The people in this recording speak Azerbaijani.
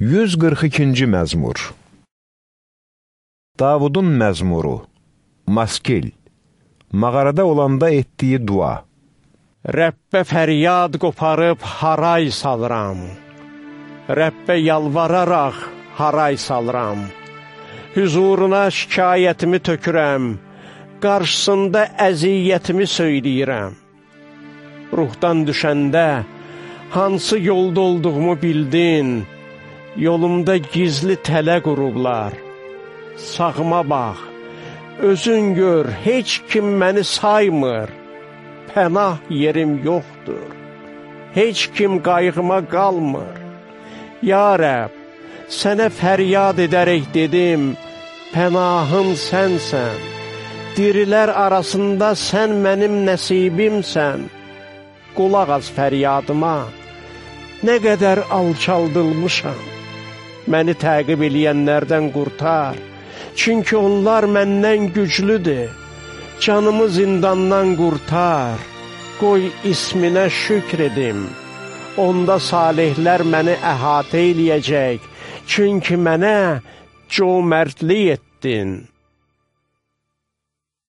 142-ci məzmur Davudun məzmuru Maskil Mağarada olanda etdiyi dua Rəbbə fəryad qoparıb haray salıram. Rəbbə yalvararaq haray salıram. Hüzuruna şikayətimi tökürəm. Qarşısında əziyyətimi söyləyirəm. Ruhdan düşəndə hansı yolda olduğumu bildin. Yolumda gizli tələ qurublar. Sağıma bax, özün gör, heç kim məni saymır. Pənah yerim yoxdur. Heç kim qayğıma qalmır. Ya Rəb, sənə fəryad edərək dedim, pənahım sənsən. Dirilər arasında sən mənim nəsibimsən. Qulaq az fəryadıma, nə qədər alçaldılmışam. Məni təqib eləyənlərdən qurtar, çünki onlar məndən güclüdür. Canımı zindandan qurtar, qoy isminə şükr edim. Onda salihlər məni əhatə eləyəcək, çünki mənə cömərtlik etdin.